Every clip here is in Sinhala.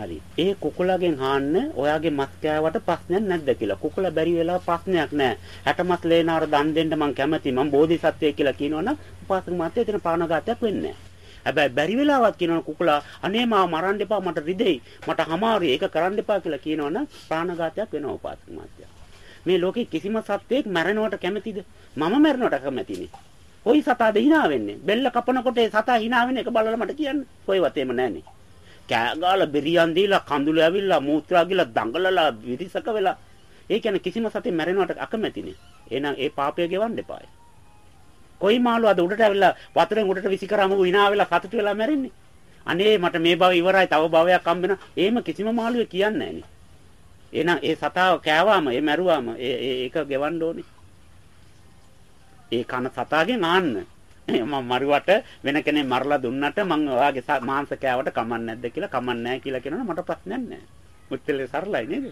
හරි. ඒ කුකුලගෙන් අහන්න ඔයාගේ මස් කෑවට ප්‍රශ්නයක් නැද්ද කියලා. කුකුල බැරි වෙලා ප්‍රශ්නයක් නැහැ. 60 මස් ලේනාර දන් දෙන්න මං කැමති. මං බෝධිසත්වයෙක් කියලා කියනවනම් උපාසක මාත්‍ය එතන ප්‍රාණඝාතයක් වෙන්නේ නැහැ. හැබැයි බැරි වෙලාවක් කියනවනම් කුකුලා අනේ මාව මරන්න එපා මට රිදෙයි. මට හමාරුයි. ඒක කරන්න එපා කියලා කියනවනම් ප්‍රාණඝාතයක් වෙනවා උපාසක මාත්‍ය. මේ ලෝකේ කිසිම සත්වයක් මැරෙනවට කැමතිද? මම මැරෙනවට කැමතිනේ. කොයි සතාද hina වෙන්නේ? බෙල්ල කපනකොට ඒ සතා hina වෙන එක බලලා මට කියන්න. කොයිවත් එහෙම නැහනේ. කෑගාලා බෙරියන් දීලා කඳුළු ඇවිල්ලා මූත්‍රා ගිලා දඟලලා විරිසක වෙලා ඒ කියන්නේ කිසිම සතෙක් මැරෙනවට අකමැතිනේ. එහෙනම් ඒ පාපය ගෙවන්න එපායි. කොයි මාළු අද උඩට ඇවිල්ලා වතුරෙන් උඩට විසි කරාම ඌ hina වෙලා සතුට වෙලා මැරෙන්නේ. අනේ මට මේ භව ඉවරයි තව භවයක් හම්බ වෙනවා. එහෙම කිසිම මාළුවෙක් කියන්නේ නැහනේ. එහෙනම් ඒ සතාව කෑවාම ඒ මැරුවාම ඒ ඒක ගෙවන්න ඕනේ. ඒ කන සතාගෙන් ආන්න. මම මරුවට වෙන කෙනෙක් මරලා දුන්නට මං ඔයාගේ මාංශ කෑවට කමක් නැද්ද කියලා කමක් නැහැ කියලා කියනවනේ මට ප්‍රශ්නයක් නැහැ. මුත්තලේ සරලයි නේද?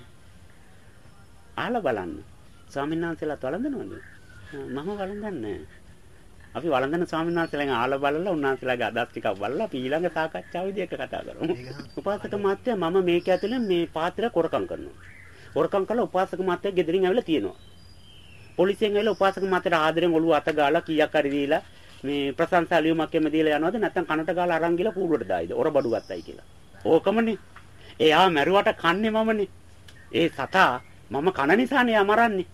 අහලා බලන්න. ස්වාමීන් වහන්සේලාත් වළඳනවද? මම වළඳන්නේ අපි වළඳන ස්වාමීන් වහන්සේලාගෙන් අහලා බලලා උන්වහන්සේලාගේ අදහස් ටිකක් බලලා අපි ඊළඟ සාකච්ඡාවේදී එක කතා කරමු. උපාසක මාත්‍යා මම මේක ඇතුලේ මේ පාත්‍ර කොරකම් කරනවා. කොරකම් කළා උපාසක මාත්‍යා ගෙදරින් ඇවිල්ලා තියෙනවා. පොලිසියෙන් ඇවිල්ලා උපාසක මාත්‍යට ආදරෙන් ඔළුව අත ගාලා කීයක් හරි දීලා මේ ප්‍රශංසා ලියුමක් එම දීලා යනවද නැත්නම් කනට ගාලා අරන් ගිහලා කූඩුවට දායිද? ඔර බඩු ගත්තයි කියලා. ඕකමනේ. එයා මැරුවට කන්නේ මමනේ. ඒ සතා මම කන නිසානේ අමරන්නේ.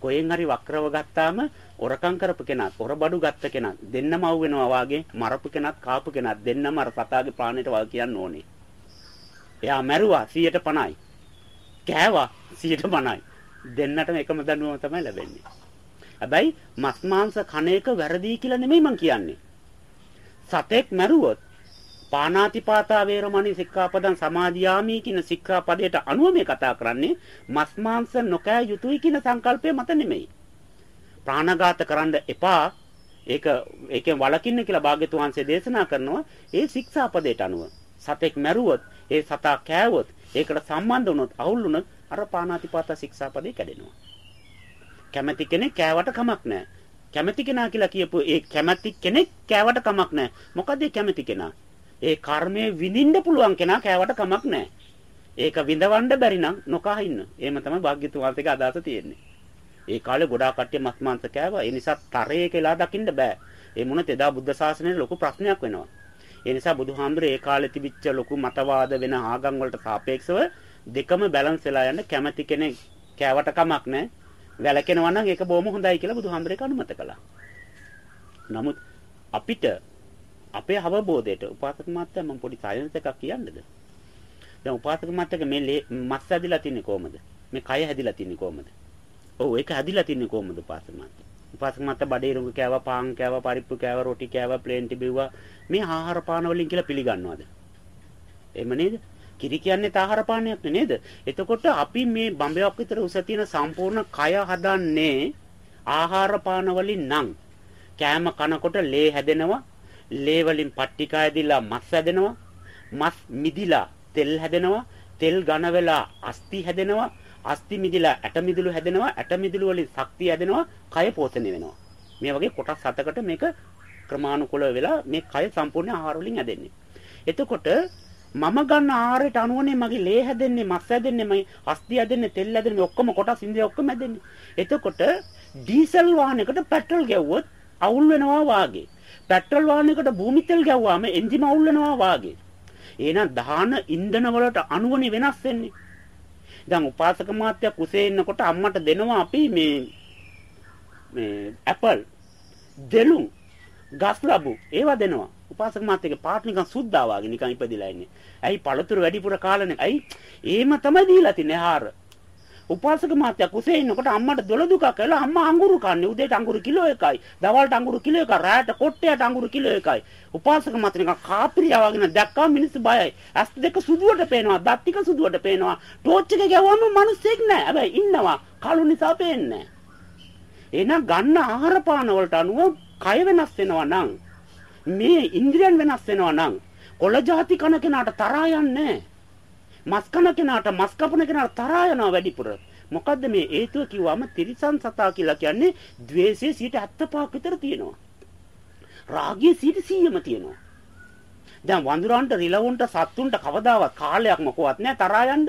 කොහෙන් හරි වක්‍රව ගත්තාම ඔරකම් කරපු කෙනාත් ඔර බඩු ගත්ත කෙනාත් දෙන්නම අවු වෙනවා වාගේ මරපු කෙනාත් කාපු කෙනාත් දෙන්නම අර සතාගේ ප්‍රාණයට වල් කියන්න ඕනේ. එයා මැරුවා 150යි. කෑවා 150යි. දෙන්නටම එකම දඬුවම තමයි ලැබෙන්නේ. හැබැයි මස් මාංශ කන එක වැරදි කියලා නෙමෙයි මං කියන්නේ. සතෙක් මැරුවොත් පානාතිපාතා වේරමණී සික්ඛාපදං සමාදියාමි කියන සික්ඛාපදයට අනුව මේ කතා කරන්නේ මස් මාංශ නොකෑ යුතුයි කියන සංකල්පය මත නෙමෙයි. ප්‍රාණඝාත කරන්න එපා ඒක ඒකෙන් වළකින්න කියලා භාග්‍යතුන් වහන්සේ දේශනා කරනවා ඒ ශික්ෂාපදයට අනුව. සතෙක් මැරුවොත් ඒ සතා කෑවොත් ඒකට සම්බන්ධ වුණොත් අවුල් වුණොත් අර පාණාතිපාත ශික්ෂාපදේ කැඩෙනවා. කැමැති කෙනෙක් කෑවට කමක් නැහැ. කැමැති කෙනා කියලා කියපු ඒ කැමැති කෙනෙක් කෑවට කමක් නැහැ. මොකද ඒ කැමැති කෙනා? ඒ කර්මයේ විඳින්න පුළුවන් කෙනා කෑවට කමක් නැහැ. ඒක විඳවන්න බැරි නම් නොකා ඉන්න. එහෙම තමයි භාග්‍යතුන් වහන්සේගේ අදහස තියෙන්නේ. ඒ කාලේ ගොඩාක් කට්ටිය මස් මාංශ කෑවා. ඒ නිසා තරයේ කියලා දකින්න බෑ. ඒ මොනත් එදා බුද්ධ ශාසනයේ ලොකු ප්‍රශ්නයක් වෙනවා. ඒ නිසා බුදුහාමුදුරේ ඒ කාලේ තිබිච්ච ලොකු මතවාද වෙන ආගම් වලට සාපේක්ෂව දෙකම බැලන්ස් වෙලා යන්න කැමැති කෙනෙක් කෑවට කමක් නැහැ. වැලකෙනවා නම් ඒක බොහොම හොඳයි කියලා බුදුහාමුදුරේ අනුමත කළා. නමුත් අපිට අපේ අවබෝධයට උපාසක මාත්‍යා මම පොඩි සයන්ස් එකක් කියන්නද? දැන් උපාසක මාත්‍යාගේ මේ මස් ඇදිලා තින්නේ කොහමද? මේ කය හැදිලා තින්නේ කොහමද? ඔව් ඒක හැදිලා තින්නේ කොහමද උපාසක මාත්‍යා? උපාසක මාත්‍යා බඩේ රුඟ කෑවා, පාන් කෑවා, පරිප්පු කෑවා, රොටි කෑවා, ප්ලේන් තිබුවා. මේ ආහාර පාන වලින් කියලා පිළිගන්නවද? එහෙම නේද? කිරි කියන්නේ ආහාර පානයක් නේද? එතකොට අපි මේ බම්බයක් විතර උස තියෙන සම්පූර්ණ කය හදන්නේ ආහාර පාන වලින් නම් කෑම කනකොට ලේ හැදෙනවා, ලේ වලින් පට්ටිකා ඇදිලා මස් හැදෙනවා, මස් මිදිලා තෙල් හැදෙනවා, තෙල් ඝන වෙලා අස්ති හැදෙනවා, අස්ති මිදිලා ඇට මිදුළු හැදෙනවා, ඇට මිදුළු වලින් ශක්තිය හැදෙනවා, කය පෝෂණය වෙනවා. මේ වගේ කොටස් හතකට මේක ක්‍රමානුකූලව වෙලා මේ කය සම්පූර්ණ ආහාර වලින් හැදෙන්නේ. එතකොට මම ගන්න ආහාරයට අනුවනේ මගේ ලේ හැදෙන්නේ, මස් හැදෙන්නේ, මගේ අස්ති හැදෙන්නේ, තෙල් හැදෙන්නේ, ඔක්කොම කොටස් ඉන්දිය ඔක්කොම හැදෙන්නේ. එතකොට ඩීසල් වාහනයකට පෙට්‍රල් ගැව්වොත් අවුල් වෙනවා වාගේ. පෙට්‍රල් වාහනයකට භූමි තෙල් ගැව්වාම එන්ජිම අවුල් වෙනවා වාගේ. එහෙනම් දහන ඉන්ධන වලට අනුවනේ වෙනස් වෙන්නේ. දැන් උපාසක මාත්‍යා කුසේ ඉන්නකොට අම්මට දෙනවා අපි මේ මේ ඇපල් දෙලුම් ගස් ලැබු ඒවා දෙනවා. උපාසක මාත්‍යගේ පාට නිකන් සුද්දා වගේ නිකන් ඉපදිලා ඉන්නේ. ඇයි පළතුරු වැඩිපුර කාලනේ. ඇයි? ඒම තමයි දීලා තින්නේ ආහාර. උපාසක මාත්‍යා කුසේ ඉන්නකොට අම්මට දොළ දුකක් කළා අම්මා අඟුරු කන්නේ. උදේට අඟුරු කිලෝ එකයි. දවල්ට අඟුරු කිලෝ එකයි. රාත්‍රීට කොට්ටයට අඟුරු කිලෝ එකයි. උපාසක මාත්‍යා නිකන් කාපිරියා වගේ දැක්කම මිනිස්සු බයයි. ඇස් දෙක සුදුවට පේනවා. දත් ටික සුදුවට පේනවා. ටෝච් එක ගැවුවම මිනිස්සෙක් නෑ. හැබැයි ඉන්නවා. කළු නිසා පේන්නේ නෑ. එහෙනම් ගන්න ආහාර පාන වලට අනුව කය වෙනස් වෙනවා නම් මේ ඉන්ද්‍රියන් වෙනස් වෙනවා නම් කොළ ಜಾති කන කෙනාට තරහා යන්නේ මස් කන කෙනාට මස් කපන කෙනාට තරහා යනවා වැඩිපුර. මොකද්ද මේ හේතුව කිව්වම තිරිසන් සතා කියලා කියන්නේ ද්වේෂයේ 75ක් විතර තියෙනවා. රාගයේ 100ම තියෙනවා. දැන් වඳුරන්ට රිලවුන්ට සත්තුන්ට කවදාවත් කාලයක් මොකවත් නැහැ තරහා යන්න.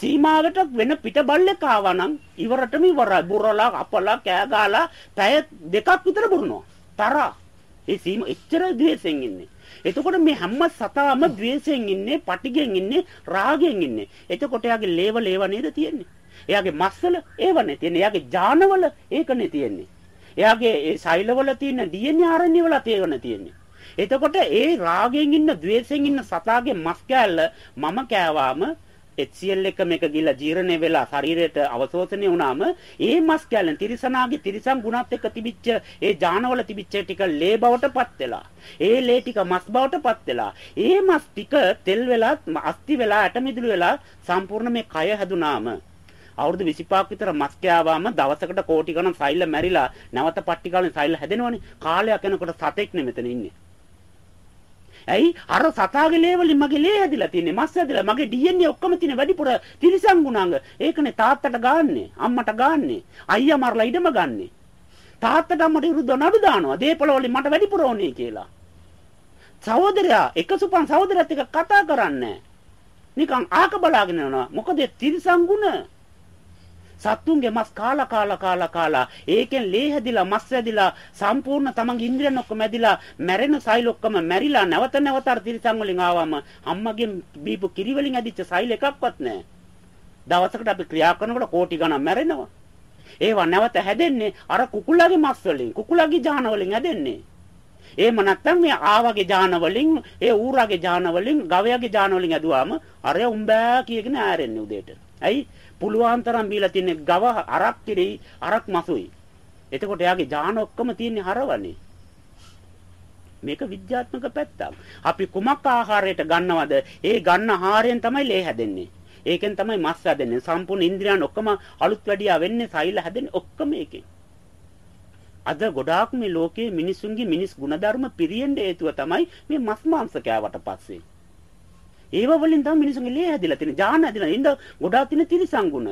සීමාවට වෙන පිට බල්ලෙක් ආවනම් ඉවරටම ඉවරයි. බුරලා අපලා කෑ ගාලා පැය දෙකක් විතර බුරනවා. තරහා. ඒ සීම එච්චර ද්වේෂයෙන් ඉන්නේ. එතකොට මේ හැම සතාම ද්වේෂයෙන් ඉන්නේ, පටිගෙන් ඉන්නේ, රාගයෙන් ඉන්නේ. එතකොට එයාගේ ලේව ලේව නේද තියෙන්නේ? එයාගේ මස්වල ඒවනේ තියෙන්නේ. එයාගේ ජානවල ඒකනේ තියෙන්නේ. එයාගේ ඒ සෛලවල තියෙන DNA RNA වල තේරෙන තියෙන්නේ. එතකොට ඒ රාගයෙන් ඉන්න, ద్వේෂයෙන් ඉන්න සතාගේ මස් කෑල්ල මම කෑවාම HCl එක මේක ගිහලා ජීර්ණය වෙලා ශරීරයට අවශෝෂණය වුණාම ඒ මස් කැලෙන් තිරිසනාගේ තිරිසන් ගුණත් එක්ක තිබිච්ච ඒ ජානවල තිබිච්ච ටික ලේ බවටපත් වෙලා ඒ ලේ ටික මස් බවටපත් වෙලා ඒ මස් ටික තෙල් වෙලා අස්ති වෙලා ඇට මිදුළු වෙලා සම්පූර්ණ මේ කය හැදුනාම අවුරුදු 25ක් විතර මස් කෑවාම දවසකට කෝටි ගණන් සෛල මැරිලා නැවත පට්ටි කාලෙන් සෛල හැදෙනවනේ. කාලයක් යනකොට සතෙක් නෙමෙතන ඉන්නේ. ඇයි අර සතාගේ ලේ වලින් මගේ ලේ හැදිලා තින්නේ මස් හැදිලා මගේ DNA ඔක්කොම තියෙන වැඩිපුර තිරිසන් ගුණාංග. ඒකනේ තාත්තට ගාන්නේ අම්මට ගාන්නේ අයියා මරලා ඉඩම ගන්නේ. තාත්තට අම්මට විරුද්ධව නඩු දානවා. දීපල වලින් මට වැඩිපුර ඕනේ කියලා. සහෝදරයා එක සුපන් සහෝදරයත් එක්ක කතා කරන්නේ නිකන් ආක බලාගෙන යනවා. මොකද තිරිසන් ගුණ සත්තුන්ගේ මස් කාලා කාලා කාලා කාලා ඒකෙන් ලේ හැදිලා මස් හැදිලා සම්පූර්ණ තමන්ගේ ඉන්ද්‍රියන් ඔක්කොම හැදිලා මැරෙන සෛල ඔක්කොම මැරිලා නැවත නැවත අර තිරිසන් වලින් ආවම අම්මගෙන් බීපු කිරි වලින් හැදිච්ච සෛල එකක්වත් නැහැ. දවසකට අපි ක්‍රියා කරනකොට කෝටි ගණන් මැරෙනවා. ඒවා නැවත හැදෙන්නේ අර කුකුලගේ මස් වලින් කුකුලගේ ජාන වලින් හැදෙන්නේ. එහෙම නැත්නම් මේ ආවගේ ජාන වලින් ඒ ඌරගේ ජාන වලින් ගවයාගේ ජාන වලින් ඇදුවාම අර උඹෑ කියගෙන ආරෙන්නේ උදේට. ඇයි පුළුවන් තරම් බීලා තින්නේ ගව අරක් කිරි අරක් මසුයි. එතකොට එයාගේ ඥාන ඔක්කොම තියෙන්නේ හරවනේ. මේක විද්‍යාත්මක පැත්තක්. අපි කුමක් ආහාරයට ගන්නවද? ඒ ගන්න ආහාරයෙන් තමයි ලේ හැදෙන්නේ. ඒකෙන් තමයි මස් හැදෙන්නේ. සම්පූර්ණ ඉන්ද්‍රියන් ඔක්කොම අලුත් වැඩියා වෙන්නේ, සෛල හැදෙන්නේ ඔක්කොම ඒකෙන්. අද ගොඩාක් මේ ලෝකයේ මිනිසුන්ගේ මිනිස් ಗುಣධර්ම පිරියෙන්න හේතුව තමයි මේ මස් මාංශ කෑවට පස්සේ. ඒව වලින් තමයි මිනිසුන්ගේ ලේ හැදිලා තියෙන්නේ. ජාන හැදිලා. ඉඳ ගොඩාක් තියෙන තිරිසංගුණ.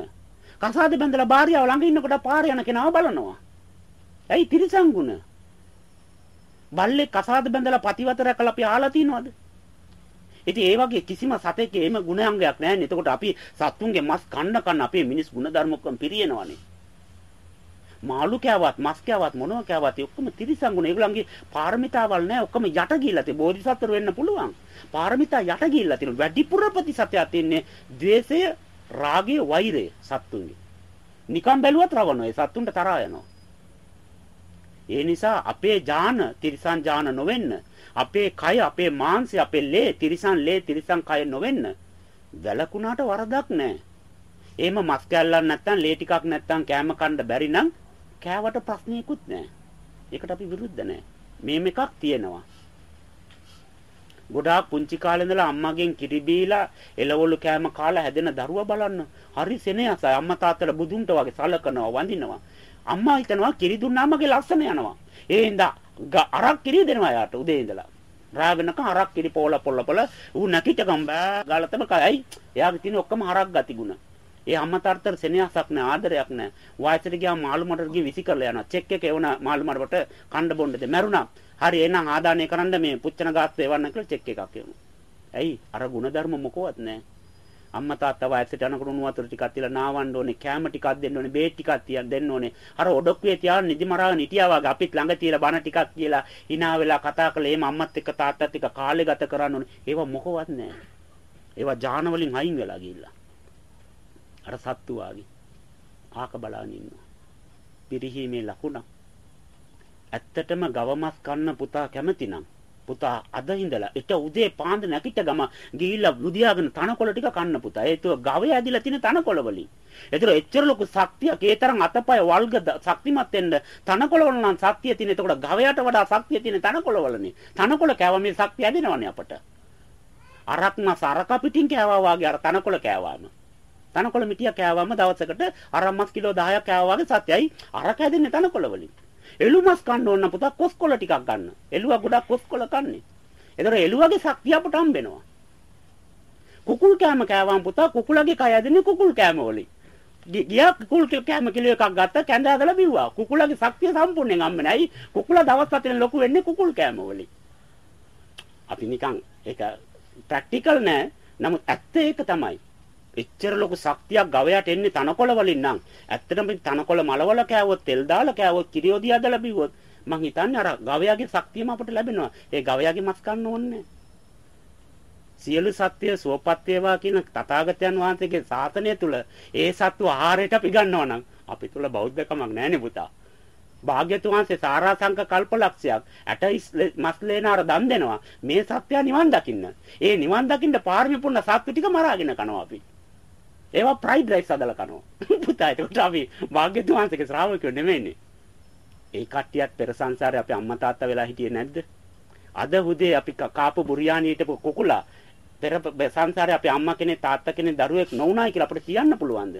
කසාද බැඳලා භාර්යාව ළඟ ඉන්නකොට පාර යන කෙනාව බලනවා. ඇයි තිරිසංගුණ? බල්ලේ කසාද බැඳලා පතිවත රැකලා අපි ආලා තියනවද? ඉතින් ඒ වගේ කිසිම සතෙක් එහෙම ගුණාංගයක් නැහැ නේ. එතකොට අපි සත්තුන්ගේ මස් කන්න කන්න අපේ මිනිස් ගුණ ධර්ම ඔක්කොම පිරිනවනේ. මාළු කෑවත් මස් කෑවත් මොනවා කෑවත් ඔක්කොම තිරිසංගුණ. ඒගොල්ලන්ගේ පාරමිතාවල් නැහැ ඔක්කොම යට ගිහිල්ලා තියෙ බෝධිසත්වර වෙන්න පුළුවන්. පාරමිතා යට ගිහිල්ලා තියෙන වැඩිපුර ප්‍රතිශතයක් තින්නේ ද්වේෂය රාගය වෛරය සත්තුන්ගේ. නිකම් බැලුවත් රවනවා ඒ සත්තුන්ට තරහා යනවා. ඒ නිසා අපේ ඥාන තිරිසන් ඥාන නොවෙන්න අපේ කය අපේ මාංශය අපේ ලේ තිරිසන් ලේ තිරිසන් කය නොවෙන්න වැලකුණාට වරදක් නැහැ එහෙම මස් කැල්ලක් නැත්තම් ලේ ටිකක් නැත්තම් කෑම කන්න බැරි නම් කෑවට ප්‍රශ්නයකුත් නැහැ. ඒකට අපි විරුද්ධ නැහැ. මේම එකක් තියෙනවා. ගොඩාක් පුංචි කාලේ ඉඳලා අම්මගෙන් කිරි බීලා එළවලු කෑම කාලා හැදෙන දරුවා බලන්න. හරි සෙනෙහසයි. අම්මා තාත්තලා බුදුන්ට වගේ සලකනවා, වඳිනවා. අම්මා හිතනවා කිරි දුන්නාමගේ ලස්සන යනවා. ඒ හින්දා අරක් කිරි දෙනවා යාට උදේ ඉඳලා. රා වෙනකන් අරක් කිරි පොල පොල පොල ඌ නැකිටකම් බෑ ගාලතම කයයි. එයාගේ තියෙන ඔක්කොම හරක් ගතිගුණ. ඒ අම්මා තාත්තට සෙනෙහසක් නැහැ ආදරයක් නැහැ. වයසට ගියාම මාළු මඩට ගිහ විසි කරලා යනවා. චෙක් එක එවන මාළු මඩට කණ්ඩ බොන්නද මැරුණා. හරි එහෙනම් ආදානය කරන්න මේ පුච්චන ගාස්තු එවන්න කියලා චෙක් එකක් එවනවා. ඇයි? අර ಗುಣධර්ම මොකවත් නැහැ. අම්මා තාත්තා වයසට යනකොට උණු වතුර ටිකක් තියලා නාවන්න ඕනේ කෑම ටිකක් දෙන්න ඕනේ බේත් ටිකක් තියන් දෙන්න ඕනේ අර ඔඩොක්කුවේ තියාගෙන නිදි මරාගෙන හිටියා වගේ අපිත් ළඟ තියලා බන ටිකක් කියලා hina වෙලා කතා කළේ එහෙම අම්මත් එක්ක තාත්තත් එක්ක කාලේ ගත කරන්න ඕනේ ඒවා මොකවත් නැහැ ඒවා ජාන වලින් අයින් වෙලා ගිහිල්ලා අර සත්තු වාගේ ආක බලාගෙන ඉන්නවා. පිරිහීමේ ලකුණ. ඇත්තටම ගවමස් කන්න පුතා කැමතිනම් පුතා අද ඉඳලා එක උදේ පාන්දර නැගිට ගම ගිහිල්ලා බුදියාගෙන තනකොළ ටික කන්න පුතා. ඒතුව ගවය ඇදිලා තියෙන තනකොළ වලින්. ඒතර එච්චර ලොකු ශක්තියක් ඒ තරම් අතපය වල්ග ශක්තිමත් වෙන්න තනකොළ වල නම් ශක්තිය තියෙන. එතකොට ගවයට වඩා ශක්තිය තියෙන තනකොළ වලනේ. තනකොළ කෑවම මේ ශක්තිය ඇදෙනවනේ අපට. අරක් මස් අරක පිටින් කෑවා වගේ අර තනකොළ කෑවාම. තනකොළ මිටියක් කෑවම දවසකට අරමස් කිලෝ 10ක් කෑවා වගේ සත්‍යයි අර කැදෙන්නේ තනකොළ වලින්. එළුමස් කන්න ඕන නම් පුතා කොස්කොළ ටිකක් ගන්න. එළුවා ගොඩක් කොස්කොළ කන්නේ. ඒතර එළුවාගේ ශක්තිය අපට හම්බෙනවා. කුකුල් කෑම කෑවම පුතා කුකුලගේ කය ඇදෙන්නේ කුකුල් කෑම වලින්. ගියා කුකුල් කෑම කිලෝ එකක් ගත්තා කැඳ හදලා බිව්වා. කුකුලගේ ශක්තිය සම්පූර්ණයෙන් හම්බෙන්නේ. ඇයි? කුකුලා දවස් හතරෙන් ලොකු වෙන්නේ කුකුල් කෑම වලින්. අපි නිකන් ඒක ප්‍රැක්ටිකල් නෑ. නමුත් ඇත්ත ඒක තමයි. එච්චර ලොකු ශක්තියක් ගවයාට එන්නේ තනකොළ වලින් නම් ඇත්තටම තනකොළ මලවල කෑවොත් තෙල් දාලා කෑවොත් කිරියෝදී අදලා බිව්වොත් මං හිතන්නේ අර ගවයාගේ ශක්තියම අපට ලැබෙනවා. ඒ ගවයාගේ මස් කන්න ඕනේ සියලු සත්‍ය සුවපත් වේවා කියන තථාගතයන් වහන්සේගේ ශාසනය තුල ඒ සත්තු ආහාරයට අපි ගන්නවා නම් අපි තුල බෞද්ධකමක් නැහැ පුතා. භාග්‍යතුන් වහන්සේ සාරාංශක කල්පලක්ෂයක් ඇට මස් ලේනාර දන් දෙනවා. මේ සත්‍ය නිවන් දකින්න. ඒ නිවන් දකින්න පාරමී පුන්න සත්තු ටික මරාගෙන කනවා අපි. ඒවා ප්‍රයිඩ් රයිස් හදලා කනවා. පුතා ඒකට අපි භාග්‍යතුන් වහන්සේගේ ශ්‍රාවකයෝ නෙමෙයිනේ. ඒ කට්ටියත් පෙර සංසාරේ අපි අම්මා තාත්තා වෙලා හිටියේ නැද්ද? අද උදේ අපි කාපු බුරියානියට කුකුලා පෙර සංසාරේ අපි අම්මා කෙනෙක් තාත්තා කෙනෙක් දරුවෙක් නොවුනායි කියලා අපිට කියන්න පුළුවන්ද?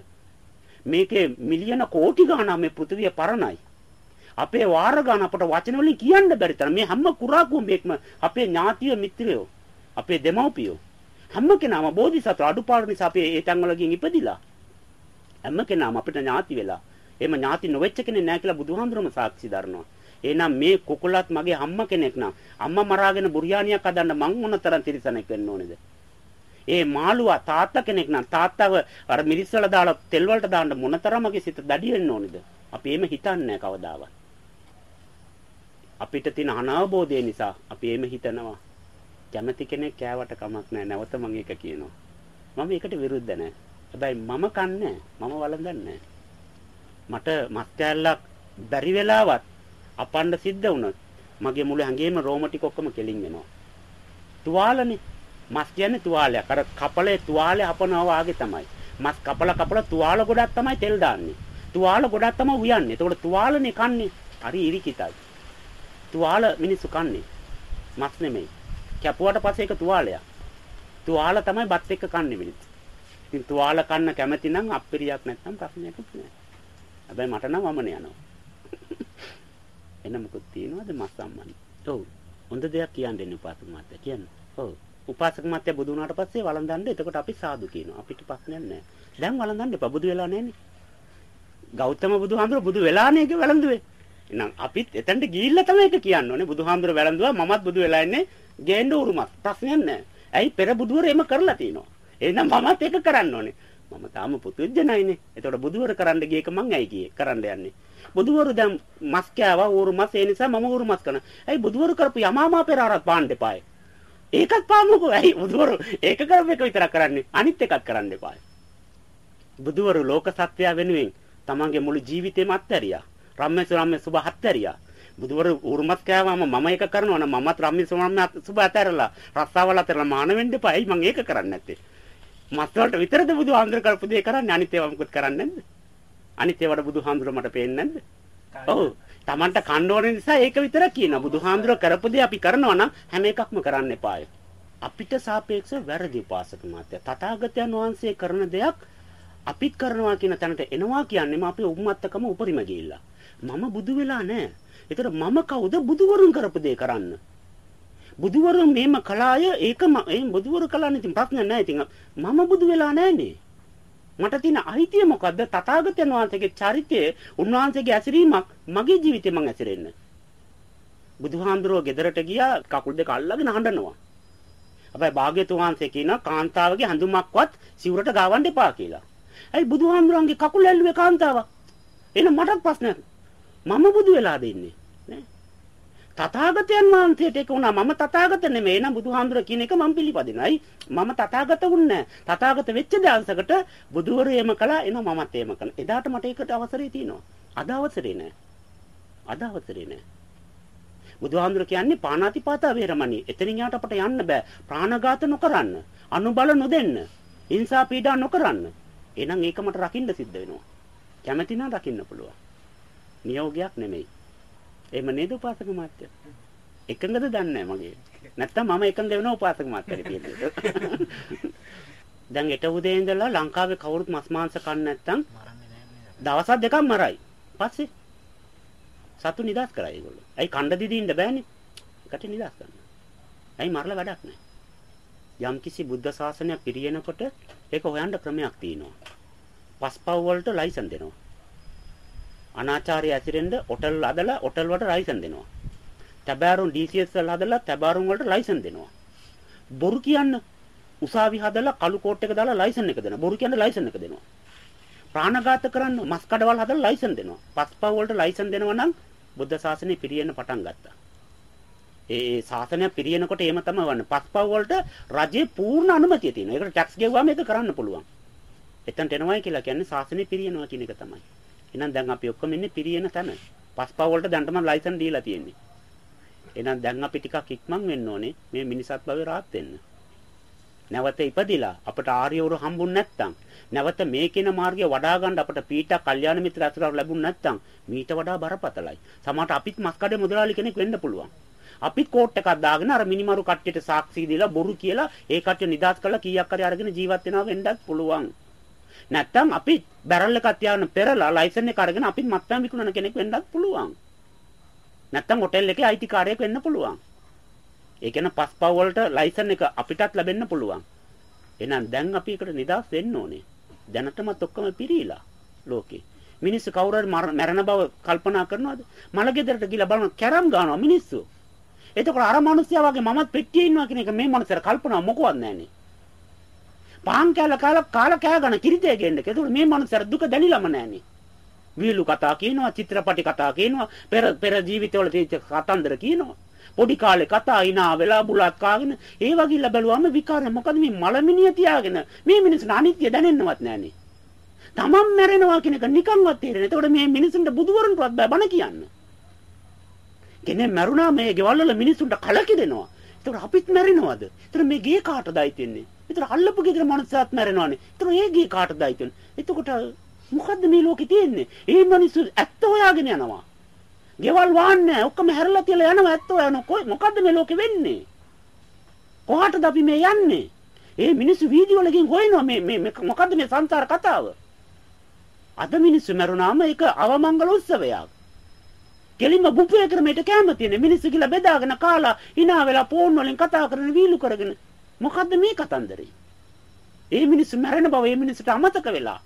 මේකේ මිලියන කෝටි ගණන් මේ පෘථිවිය පරණයි. අපේ වාර ගන්න අපට වචන වලින් කියන්න බැරි තරම් මේ හැම කුරා කුඹෙක්ම අපේ ඥාතිය මිත්‍රයෝ අපේ දෙමව්පියෝ හැම කෙනාම බෝධිසත්ව අඩුපාඩු නිසා අපි ඒ තැන් වල ගින් ඉපදිලා. හැම කෙනාම අපිට ඥාති වෙලා. එහෙම ඥාති නොවෙච්ච කෙනෙක් නැහැ කියලා බුදුහාඳුරම සාක්ෂි දරනවා. එහෙනම් මේ කුකුලත් මගේ අම්මා කෙනෙක් නම් අම්මා මරාගෙන බුරියානියක් හදන්න මං මොනතරම් තිරසනෙක් වෙන්න ඕනේද? ඒ මාළුවා තාත්තා කෙනෙක් නම් තාත්තව අර මිරිස් වල දාලා තෙල් වලට දාන්න මොනතරම්ගේ සිත දඩි වෙන්න ඕනේද? අපි එහෙම හිතන්නේ නැහැ කවදාවත්. අපිට තියෙන අනාවබෝධය නිසා අපි එහෙම හිතනවා. කැමති කෙනෙක් කෑවට කමක් නැහැ. නැවත මම ඒක කියනවා. මම ඒකට විරුද්ධ නැහැ. හැබැයි මම කන්නේ මම වළඳන්නේ මට මස් කෑල්ලක් බැරි වෙලාවත් අපන්න සිද්ධ වුණොත් මගේ මුළු ඇඟේම රෝම ටික ඔක්කොම කෙලින් වෙනවා. තුවාලනේ. මස් කියන්නේ තුවාලයක්. අර කපලේ තුවාලේ හපනවා වාගේ තමයි. මස් කපල කපල තුවාල ගොඩක් තමයි තෙල් දාන්නේ. තුවාල ගොඩක් තමයි උයන්නේ. ඒතකොට තුවාලනේ කන්නේ. හරි ඉරිකිතයි. තුවාල මිනිස්සු කන්නේ. මස් නෙමෙයි. කැපුවට පස්සේ ඒක තුවාලයක්. තුවාල තමයි බත් එක්ක කන්නේ මිනිස්සු. ඉතින් තුවාල කන්න කැමති නම් අප්පිරියක් නැත්නම් ප්‍රශ්නයක් නෑ. හැබැයි මට නම් වමන යනවා. එන මොකද තියනවද මස් සම්බන්ධ? ඔව්. හොඳ දෙයක් කියන්න දෙන්න උපාසක මාත්‍ය කියන්න. ඔව්. උපාසක මාත්‍ය බුදු වුණාට පස්සේ වළඳන්න එතකොට අපි සාදු කියනවා. අපිට ප්‍රශ්නයක් නෑ. දැන් වළඳන්න එපා. බුදු වෙලා නෑනේ. ගෞතම බුදුහාමුදුර බුදු වෙලානේ ඒක වැළඳුවේ. එහෙනම් අපිත් එතනට ගිහිල්ලා තමයි ඒක කියන්න ඕනේ. බුදුහාමුදුර වැළඳුවා මමත් බුදු වෙලා ඉන්නේ ගේන්න උරුමක්. ප්‍රශ්නයක් නැහැ. ඇයි පෙර බුදුවර එම කරලා තිනවා. එහෙනම් මමත් ඒක කරන්න ඕනේ. මම තාම පුදුජනයිනේ. එතකොට බුදුවර කරන්න ගිය එක මං ඇයි ගියේ කරන්න යන්නේ. බුදුවරු දැන් මස් කෑවා ඌරු මස් ඒ නිසා මම ඌරු මස් කරනවා. ඇයි බුදුවරු කරපු යමාමා පෙර ආරත් පාන්න එපායි. ඒකත් පාමුකෝ. ඇයි බුදුවරු ඒක කරපු එක විතරක් කරන්නේ. අනිත් එකත් කරන්න එපායි. බුදුවරු ලෝක සත්‍යය වෙනුවෙන් තමන්ගේ මුළු ජීවිතේම අත්හැරියා. රම්මේ සුරම්මේ සුබ හත්තරියා. බුදුවරු උරුමත් කෑවම මම ඒක කරනවා නම් මමත් රම්මේ සුරම්මේ සුබ අතරලා රස්සාවල අතරලා මාන වෙන්න එපා. ඇයි මං ඒක කරන්නේ නැත්තේ? මස් වලට විතරද බුදුහාමුදුර කරපු දේ කරන්නේ අනිත් ඒවා මොකද කරන්නේ නැද්ද? අනිත් ඒවට බුදුහාමුදුර මට පේන්නේ නැද්ද? ඔව්. Tamanට ඕන නිසා ඒක විතරක් කියනවා. බුදුහාමුදුර කරපු දේ අපි කරනවා නම් හැම එකක්ම කරන්න එපාය. අපිට සාපේක්ෂව වැරදි උපාසක මාත්‍ය. තථාගතයන් වහන්සේ කරන දෙයක් අපිත් කරනවා කියන තැනට එනවා කියන්නේම අපේ උම්මත්තකම උපරිම ගිහිල්ලා. මම බුදු වෙලා නැහැ. ඒතර මම කවුද බුදුවරුන් කරපු දේ කරන්න? බුදුවරුන් මේම කලාය ඒකම ඒ බුදුවරු කලානේ ඉතින් ප්‍රශ්න නැහැ ඉතින් මම බුදු වෙලා නැහනේ. මට තියෙන අයිතිය මොකද්ද? තථාගතයන් වහන්සේගේ චරිතය, උන්වහන්සේගේ ඇසිරීමක් මගේ ජීවිතේ මං ඇසිරෙන්න. බුදුහාඳුරෝ ගෙදරට ගියා කකුල් දෙක අල්ලගෙන හඬනවා. හැබැයි භාග්‍යතුන් වහන්සේ කියන කාන්තාවගේ හඳුමක්වත් සිවුරට ගාවන්න එපා කියලා. ඇයි බුදුහාඳුරන්ගේ කකුල් ඇල්ලුවේ කාන්තාවක්? එහෙනම් මටත් ප්‍රශ්නයක්. මම බුදු වෙලා දෙන්නේ නේ තථාගතයන් වහන්සේට ඒක උනා මම තථාගත නෙමෙයි. නම බුදුහාමුදුර කියන එක මම පිළිපදිනයි. මම තථාගත වුන්නේ තථාගත වෙච්ච දවසකට බුදුවරු එහෙම කළා. එන මමත් එහෙම කළා. එදාට මට ඒකට අවසරය තියෙනවා. අද අවසරේ නෑ. අද අවසරේ නෑ. බුදුහාමුදුර කියන්නේ පාණාතිපාතා වේරමණී එතනින් යාට අපට යන්න බෑ. ප්‍රාණඝාත නොකරන්න. අනුබල නොදෙන්න. හිංසා පීඩා නොකරන්න. එහෙනම් ඒක මට රකින්න සිද්ධ වෙනවා. කැමැති නම් රකින්න පුළුවන්. නියෝගයක් නෙමෙයි. එහෙම නේද උපාසක මාත්‍ය? එකඟද දන්නේ මගේ. නැත්තම් මම එකඟ වෙනවා උපාසක මාත්‍යට කියන්නේ. දැන් ඊට උදේ ඉඳලා ලංකාවේ කවුරුත් මස් මාංශ කන්නේ නැත්තම් දවස් දෙකක් මරයි. පස්සේ සතු නිදාස් කරයි ඒගොල්ලෝ. ඇයි කණ්ඩ දිදී ඉන්න බෑනේ. එකට නිදාස් කරන්න. ඇයි මරලා වැඩක් නැහැ. යම්කිසි බුද්ධ ශාසනයක් පිරිනකොට ඒක හොයන්න ක්‍රමයක් තියෙනවා. පස්පව් වලට ලයිසන් දෙනවා. අනාචාරය ඇසිරෙන්න ඔටල් හදලා ඔටල් වලට ලයිසන් දෙනවා. තැබෑරුම් DCS වල හදලා තැබෑරුම් වලට ලයිසන් දෙනවා. බොරු කියන්න උසාවි හදලා කළු කෝට් එක දාලා ලයිසන් එක දෙනවා. බොරු කියන්න ලයිසන් එක දෙනවා. ප්‍රාණඝාත කරන්න මස් කඩවල් හදලා ලයිසන් දෙනවා. පස්පව් වලට ලයිසන් දෙනවා නම් බුද්ධ ශාසනය පිරියෙන්න පටන් ගත්තා. ඒ ඒ ශාසනය පිරිනකොට එහෙම තමයි වන්නේ. පස්පව් වලට රජේ පූර්ණ අනුමැතිය තියෙනවා. ඒකට ටැක්ස් ගෙවුවාම ඒක කරන්න පුළුවන්. එතනට එනවයි කියලා කියන්නේ ශාසනය පිරිනනවා කියන එක තමයි. එහෙනම් දැන් අපි ඔක්කොම ඉන්නේ පිරියන තැන. පස්පව් වලට දැන්ටම ලයිසන් දීලා තියෙන්නේ. එහෙනම් දැන් අපි ටිකක් ඉක්මන් වෙන්න ඕනේ මේ මිනිසත් භවයේ rahat වෙන්න. නැවත ඉපදිලා අපට ආර්යවරු හම්බුන් නැත්තම් නැවත මේ කින මාර්ගය වඩා ගන්න අපට පීඨ කල්යාණ මිත්‍ර අසුරක් ලැබුණ නැත්තම් මීට වඩා බරපතලයි. සමහරට අපිත් මස්කඩේ මුදලාලි කෙනෙක් වෙන්න පුළුවන්. අපිත් කෝට් එකක් දාගෙන අර මිනිමරු කට්ටියට සාක්ෂි දීලා බොරු කියලා ඒ කට්ටිය නිදාස් කරලා කීයක් හරි අරගෙන ජීවත් වෙනවා වෙන්නත් පුළුවන්. නැත්තම් අපි බැරල් එකක් තියාගෙන පෙරලා ලයිසන් එක අරගෙන අපිත් මත්පැන් විකුණන කෙනෙක් වෙන්නත් පුළුවන්. නැත්තම් හොටෙල් එකේ අයිතිකාරයෙක් වෙන්න පුළුවන්. ඒ කියන්නේ පස්පව් වලට ලයිසන් එක අපිටත් ලැබෙන්න පුළුවන්. එහෙනම් දැන් අපි එකට නිදාස් වෙන්න ඕනේ. දැනටමත් ඔක්කොම පිරීලා ලෝකේ. මිනිස්සු කවුරු හරි මරණ බව කල්පනා කරනවද? මලගෙදරට ගිහලා බලන කැරම් ගන්නවා මිනිස්සු. එතකොට අර මිනිස්සයා වගේ මමත් පෙට්ටියේ ඉන්නවා කියන එක මේ මනුස්සයාට කල්පනා මොකවත් නැහනේ. පාන් කෑල්ල කාලා කාලා කෑ ගන්න කිරිතේ ගෙන්න. ඒතකොට මේ මනුස්සයාට දුක දැනිලම නැහනේ. වීලු කතා කියනවා, චිත්‍රපටි කතා කියනවා, පෙර පෙර ජීවිතවල තියෙච්ච කතන්දර කියනවා. පොඩි කාලේ කතා ඉනා වෙලා බුලත් කාගෙන ඒ වගිල්ල බැලුවාම විකාර මොකද මේ මලමිනිය තියාගෙන මේ මිනිස්සුන්ට අනිත්‍ය දැනෙන්නවත් නැහනේ. තමන් මැරෙනවා කියන එක නිකන්වත් තේරෙන්නේ. එතකොට මේ මිනිස්සුන්ට බුදුවරුන්ටවත් බෑ බණ කියන්න. කෙනෙක් මැරුණා මේ ගෙවල් වල මිනිස්සුන්ට කලකිරෙනවා. එතකොට අපිත් මැරෙනවද? එතකොට මේ ගේ කාටද අයිති වෙන්නේ? එතකොට අල්ලපු ගෙදර මනුස්සයාත් මැරෙනවානේ. එතකොට ඒ ගේ කාටද අයිති වෙන්නේ? එතකොට මොකද්ද මේ ලෝකේ තියෙන්නේ? මේ මිනිස්සු ඇත්ත හොයාගෙන යනවා. ගෙවල් වහන්නේ ඔක්කොම හැරලා තියලා යනවා ඇත්තෝ යනවා කොයි මොකද්ද මේ ලෝකෙ වෙන්නේ කොහාටද අපි මේ යන්නේ ඒ මිනිස්සු වීදි වල ගින් හොයනවා මේ මේ මොකද්ද මේ සංසාර කතාව අද මිනිස්සු මරුණාම ඒක අවමංගල උත්සවයක් කෙලින්ම බුෆේ ක්‍රමයට කැම තියෙන මිනිස්සු කියලා බෙදාගෙන කාලා hina වෙලා ෆෝන් වලින් කතා කරන වීලු කරගෙන මොකද්ද මේ කතන්දරේ ඒ මිනිස්සු මැරෙන බව ඒ මිනිස්සුන්ට අමතක වෙලා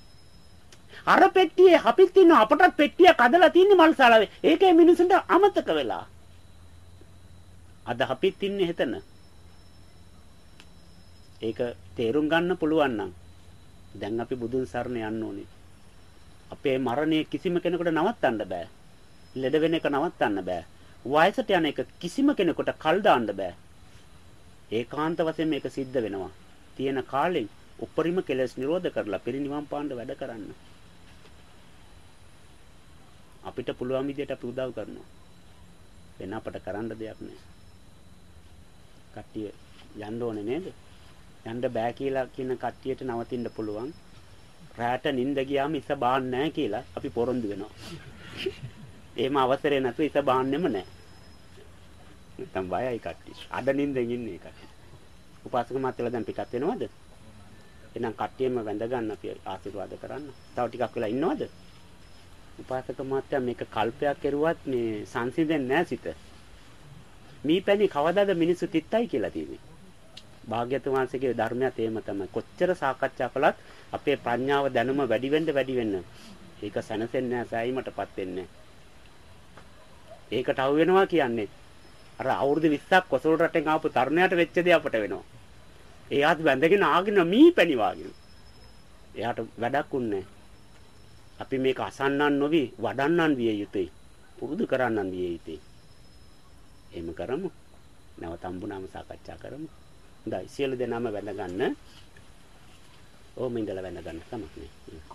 අර පෙට්ටියේ අපිත් ඉන්න අපටත් පෙට්ටියක් අදලා තින්නේ මල්සාලාවේ. ඒකේ මිනිසුන්ට අමතක වෙලා. අද අපිත් ඉන්නේ හෙතන. ඒක තේරුම් ගන්න පුළුවන් නම් දැන් අපි බුදුන් සරණ යන්න ඕනේ. අපේ මරණය කිසිම කෙනෙකුට නවත්තන්න බෑ. ලෙඩ වෙන එක නවත්තන්න බෑ. වයසට යන එක කිසිම කෙනෙකුට කල් දාන්න බෑ. ඒකාන්ත වශයෙන් මේක සිද්ධ වෙනවා. තියෙන කාලෙන් උපරිම කෙලස් නිරෝධ කරලා පිරිනිවන් පාන්න වැඩ කරන්න. අපිට පුළුවන් විදියට අපි උදව් කරනවා. වෙන අපට කරන්න දෙයක් නැහැ. කට්ටිය යන්න ඕනේ නේද? යන්න බෑ කියලා කියන කට්ටියට නවතින්න පුළුවන්. රැට නිින්ද ගියාම ඉස බාන්නේ නැහැ කියලා අපි පොරොන්දු වෙනවා. එහෙම අවසරේ නැතුව ඉස බාන්නෙම නැහැ. නැත්තම් බයයි කට්ටිය. අද නිින්දෙන් ඉන්නේ කට්ටිය. උපාසක මාත්‍යලා දැන් පිටත් වෙනවද? එහෙනම් කට්ටියම වැඳ ගන්න අපි ආශිර්වාද කරන්න. තව ටිකක් වෙලා ඉන්නවද? උපාසක මාත්‍යා මේක කල්පයක් කෙරුවත් මේ සංසිඳෙන්නේ නැහැ සිත. මීපැණි කවදාද මිනිස්සු තිත්තයි කියලා තියෙන්නේ. භාග්‍යතුන් වහන්සේගේ ධර්මයත් එහෙම තමයි. කොච්චර සාකච්ඡා කළත් අපේ ප්‍රඥාව දැනුම වැඩි වෙන්න වැඩි වෙන්න ඒක සැනසෙන්නේ නැහැ සෑයීමටපත් වෙන්නේ ඒකට අවු වෙනවා කියන්නේ අර අවුරුදු 20ක් කොසල් රටෙන් ආපු තරුණයාට වෙච්ච දේ අපට වෙනවා. එයාත් වැඳගෙන ආගෙන මීපැණි වාගෙන. එයාට වැඩක් උන්නේ නැහැ. අපි මේක අසන්නන් නොවි වඩන්නන් විය යුතුයි. පුරුදු කරන්නන් විය යුතුයි. එහෙම කරමු. නැවත හම්බුනාම සාකච්ඡා කරමු. හොඳයි සියලු දෙනාම වැඳ ගන්න. ඕම ඉඳලා වැඳ ගන්න කමක් නෑ.